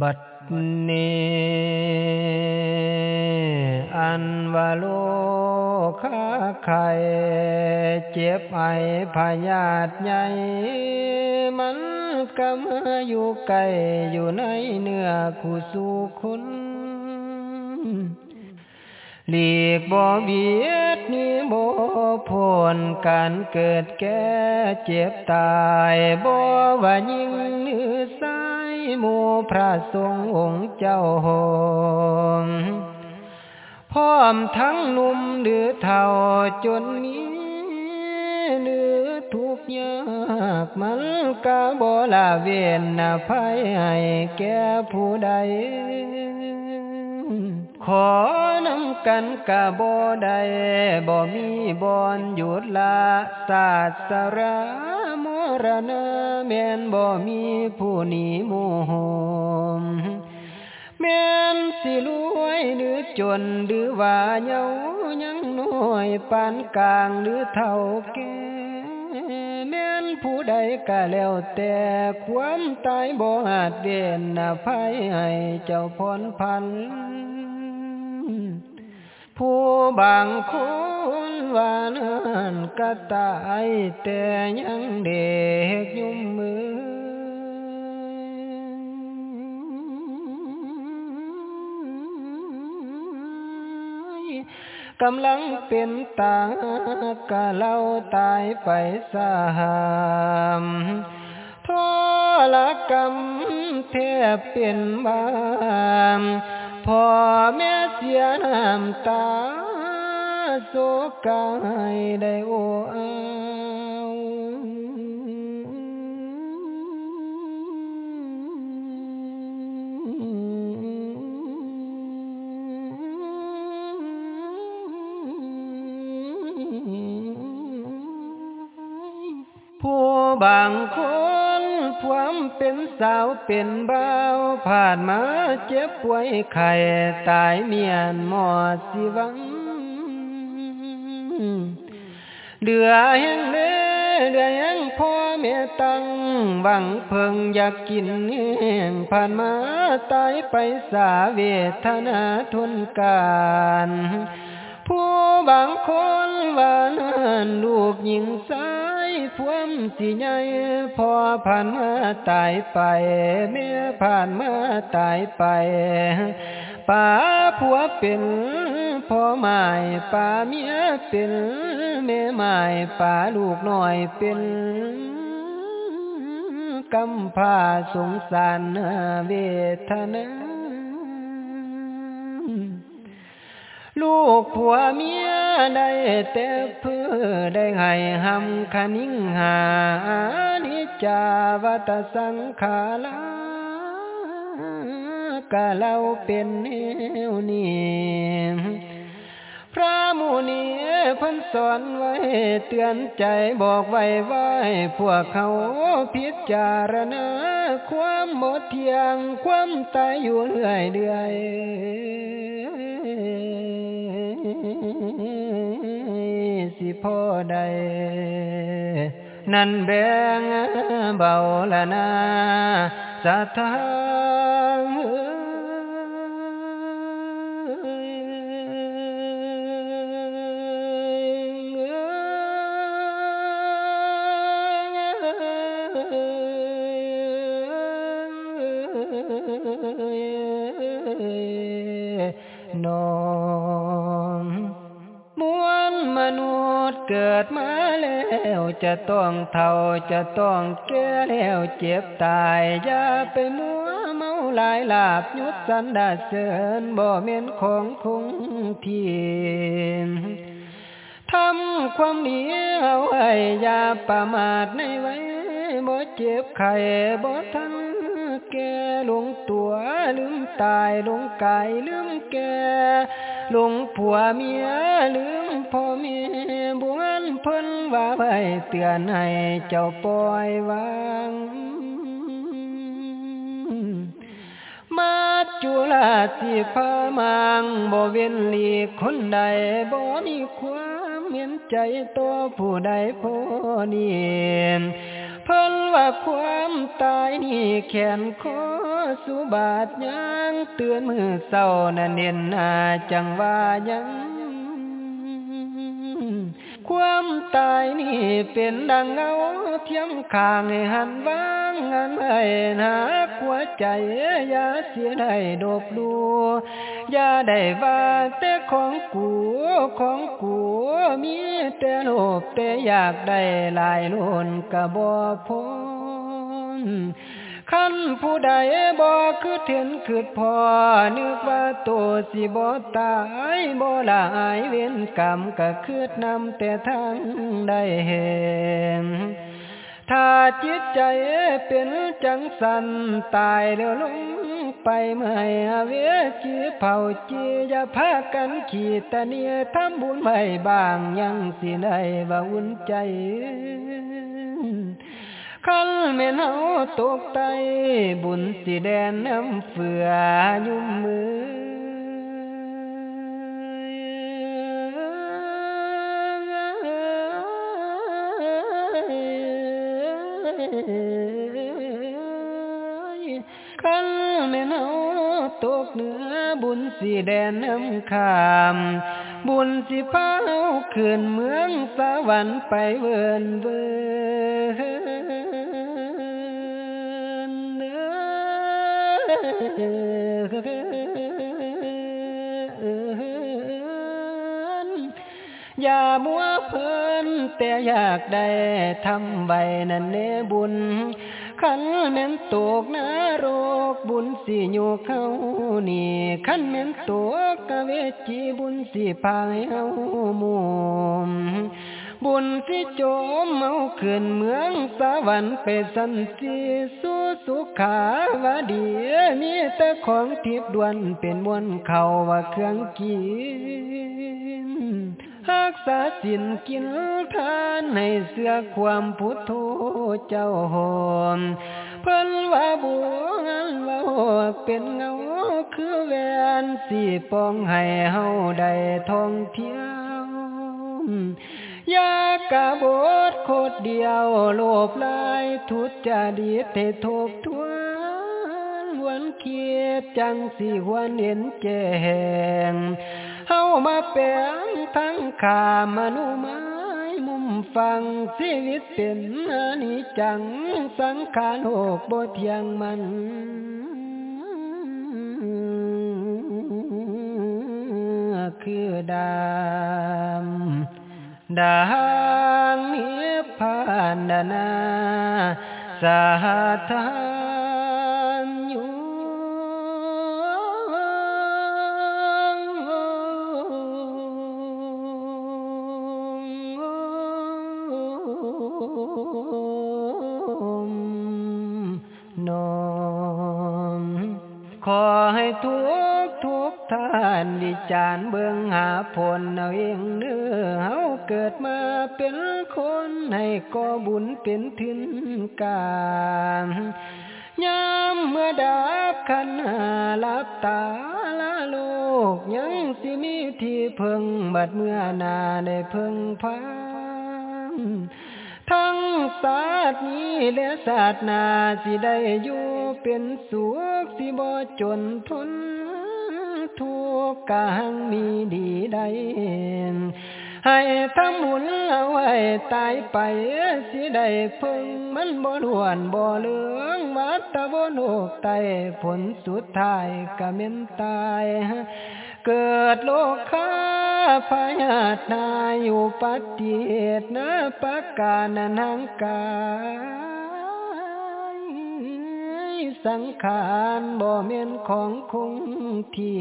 บัดนี้อันวาโลคาไข่เจ็บไอพยาธิใหญ่ มันก็มาอยู่ไกลอยู่ในเนื้อคู่สู่คน หลีกบ่เบียดนี่บ่พ้นการเกิดแก่เจ็บตายบ่ว่ายิ่งหรือสายหมู่พระสงองค์เจ้าหงพร้อมทั้งหนุ่มหรือเฒ่าจนมีหรือทุกยากมันก็บ่ละเว้นอภัยให้แก่ผู้ใด ขอนำกันกะบ่ได้บ่มีบอนหยุดละศาสรามรณะแม่นบ่มีผู้หนีหมู่โหมแม่นสิรวยหรือจนหรือว่าเยายังน้อยปานกลางหรือเฒ่าแก่แม่นผู้ใดก็แล้วแต่ความตายบ่อาจเว้นอภัยให้เจ้าพ้นพัน ผู้บางคนว่านั้นก็ตายแต่ยังเด็กยุ่มมือ กำลังเป็นตากะเล่าตายไปสามทรกรรมแทบเป็นบาม พ่อแม่เสียน้ำตาโศกายได้โอ้เอาผู้บางคน ความเป็นสาวเป็นบ่าวผ่านมาเจ็บป่วยไข้ตายเมียนหมอดสิวังเดือแห้งเด้เดือยังพ่อแม่ตั้งบังเพิงอยากกินแห้งผ่านมาตายไปสาเวทนาทุนการผู้บางคนว่านลูกหญิงสาย พวมสิใหญ่พอผ่านมาตายไปแม่ผ่านมาตายไปป่าผัวเป็นพ่อหมายป่าเมียเป็นแม่หมายป่าลูกน้อยเป็นกำพาสงสารเวทนา ลูกผัวเมียได้แต่เพื่อได้ให้หำคนิ่งหานิจาวัตสังขาลากะเราเป็นแนวนี้พระมูนีพิ่นสอนไว้เตือนใจบอกไว้ไว้พวกเขาพิจารณาความหมดเทียงความตายอยู่เรื่อยเรื่อย สิพ่อใดนั่นแบงเบา เกิดมาแล้วจะต้องเท่าจะต้องแก่แล้วเจ็บตาย อย่าไปมัวเมาหลายลาบยุดสันดาเสริญบ่เม่นของคงที่ทำความดีเอาไว้อย่าประมาทในไว้บ่เจ็บไข้บ่ทันแก่ลงตัวลืมตายลงกายลืมแก่ ลงผัวเมียลืมพ่อแม่บวนเพิ่นว่าไว้เตือนให้เจ้าปล่อยวางมาจุลาสิพามังบ่เว้นลีคนใดบ่มีความเห็นใจตัวผู้ใดผู้นี้เพิ่นว่าความตายนี่แขนคอสุบาทยัง เตือนมือเศร้านั่นเน้นนาจังว่ายัง ความตายนี่เป็นดังเงาเทียมคางให้หันว่างงานให้นาหัวใจอย่าเสียได้ดบดูอย่าได้ว่าแต่ของกูของกูมีแต่โลภแต่อยากได้ลายล้นกะบ่พ้น คันผู้ใดบ่คือเห็นคือพอนึกว่าตัวสิบ่ตายบ่ลายเว้นกรรมก็คืดนำแต่ทางได้เห็นถ้าจิตใจเป็นจังสันตายแล้วลงไปเมื่อยเวจีเผาจีอย่าพากันขีดตะเนียทำบุญไม่บางยังสิได้ว่าอุ่นใจ คันแม่นเฮาตกไตบุญสิแดนน้ำเฟือยุ่มมือคันแม่นเฮาตกเหนือบุญสิแดนน้ำขามบุญสิพาเฮาขึ้นเมืองสวรรค์ไปเวินเวินามัวเพลินแต่อยากได้ทำใบนั่นเนบุญขันแม่นตกนรกบุญสิอยู่เขานี่ขันแม่นตกกะเวจีบุญสิพายเฮามุมบุญสิโจมเมาขึ้นเมืองสวรรค์ไปสันสีสู้สุขาวาดีมีแต่ของทิพย์ดวนเป็นมวลเขาว่าเครื่องกิน รักษาสินกินทานให้เสื้อความพุทโธเจ้าหอมเพิ่นว่าบัวว่าเป็นเงาคือแวนสีปองให้เฮาได้ท่องเที่ยวยากะบทโคดเดียวโลภลายทุจริตให้ทบทวนวันเคียดจังสิหวนเห็นแจ้ง เฮามาแปลงทั้งขามนุไม้มุมฟังชีวิตเป็นอนิจจัง สังขารโลกบ่เที่ยงมันคือดามดังนิพพานนาสาธา นมขอให้ทุกทุกท่านดิจานเบื้องหาผลเอาเองเนื้อเฮาเกิดมาเป็นคนให้ก่อบุญเป็นทินกามยามเมื่อดับขันหาลับตาละโลกยังสิมีที่เพิ่งบัดเมื่อนาได้เพิ่งพัง ทั้งศาสตร์นี้และศาสตร์นาสิได้อยู่เป็นสุขสิบ่จนทนทุกกางมีดีใดให้ทำหมุนเอาไว้ตายไปสิได้พึ่งมันบ่ด่วนบ่เหลืองวัดตะบนโอกไตผลสุดท้ายก็เม็นตาย เกิดโลกคาพยาตนาอยู่ปฏิเอตนะปะกาณนังกายสังขารบ่เม่นของคงที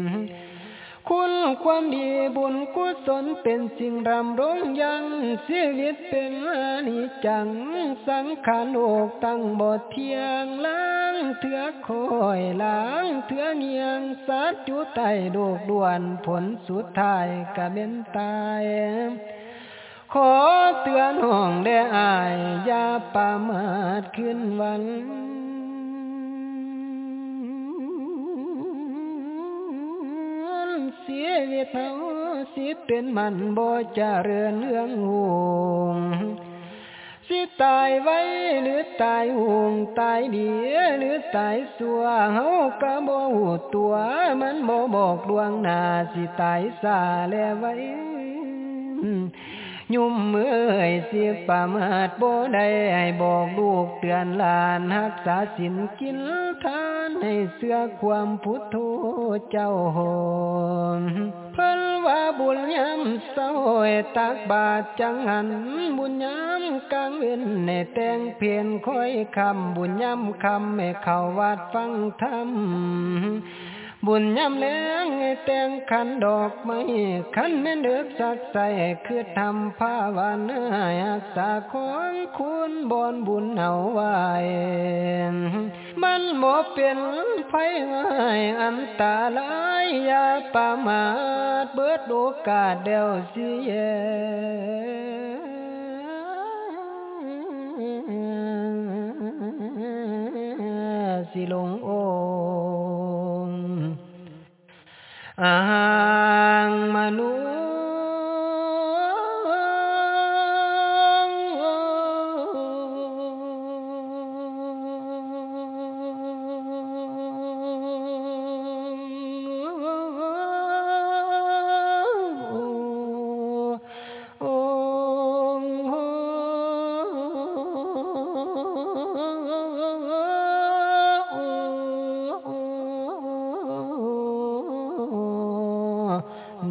น คุณความดีบุญกุศลเป็นสิ่งรำรงยังชีวิตเป็นอนิจจัง สังขารโลกตั้งบ่เทียงล้างเถือคอยล้างเถือเงียงสัตว์อยู่ใต้โลกด่วนผลสุดท้ายก็เป็นตายขอเตือนห้องได้อาย อย่าประมาทขึ้นวัน เสียเวทเฮาสิเป็นมันบ่จะเรือนเรื่องหวงสิตายไว้หรือตายห่วงตายเดียหรือตายสัวเฮาก็บ่หูตัวมันบ่บอกดวงหน้าสิตายซาแลไว้ ยุ่มมือเอ้ยสิประมาทบ่ได้ให้บอกลูกเตือนหลานรักษาศีลกินทานให้เสื้อความพุทโธเจ้าโหมเพิ่นว่าบุญยามเศร้าตักบาตรจังหัน บุญยามกลางเว้นในแต่งเพียนค่อยคำบุญยามคำให้เข้าวัดฟังธรรม บุญยามแลงให้แต่งขันดอกไม้ขันแม่นเดือกสักใส่คือทำภาวนารักษาของคุณบอนบุญเอาไว้มันบ่เป็นไฟง่ายอันตาลายอย่าประมาทเบิดโอกาสเดียวสิเยสิลงโอ อ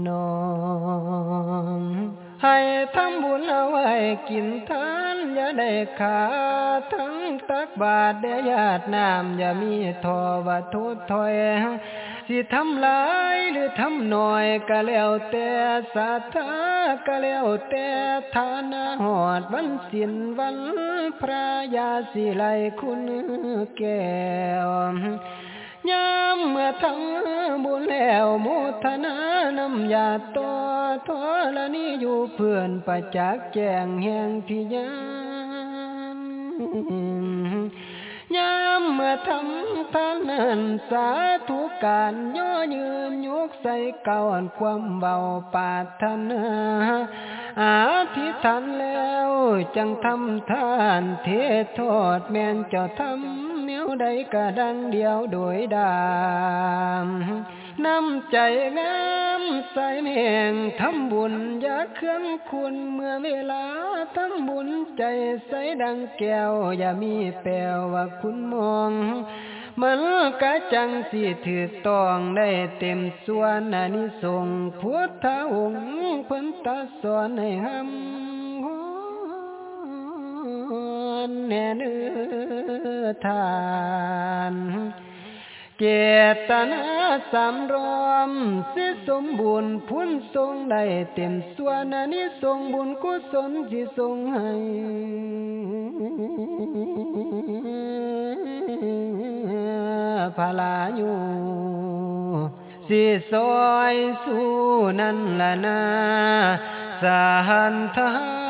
นองให้ทำบุญเอาไว้กินทานอย่าได้ขาดทั้งตักบาทเดียญาติน้ำอย่ามีทอว่าทุดถอยสิทำหลายหรือทำหน้อยก็แล้วแต่ศรัทธาก็แล้วแต่ฐานะหอดวันสินวันพระยาสิไลคุณแก้วยามเมื่อ ทั้งบุญแล้วมุทนานำยาตัวทอละนี้อยู่เพื่อนประจักษ์แจงแห่งพิยาน ยามเมื่อทำทานนั้นสาธุการย่อยืนยกใส่เก่าอันความเบาปาทนาอาธิษฐานแล้วจังทำทานเทศโทษแม่นเจ้าทำแนวใดก็ดังเดียวโดยดาม น้ำใจงามใส่เม่งทำบุญอยาเครื่องคุณเมื่อเวลาทำบุญใจใสดังแก้ว อย่ามีแปลว่าคุณมองมันกะจังสิถือต้องได้เต็มส่วนอนิสงพุทธองค์เพิ่นตรัสอนให้หำแน่เนื้อทาน เจตนาสำรวมสิสมบูรณ์พุ่นทรงได้เต็มส่วนอานิสงบุญกุศลที่ทรงให้พลาอยู่สิซอยสู้นั่นละนาสหันทา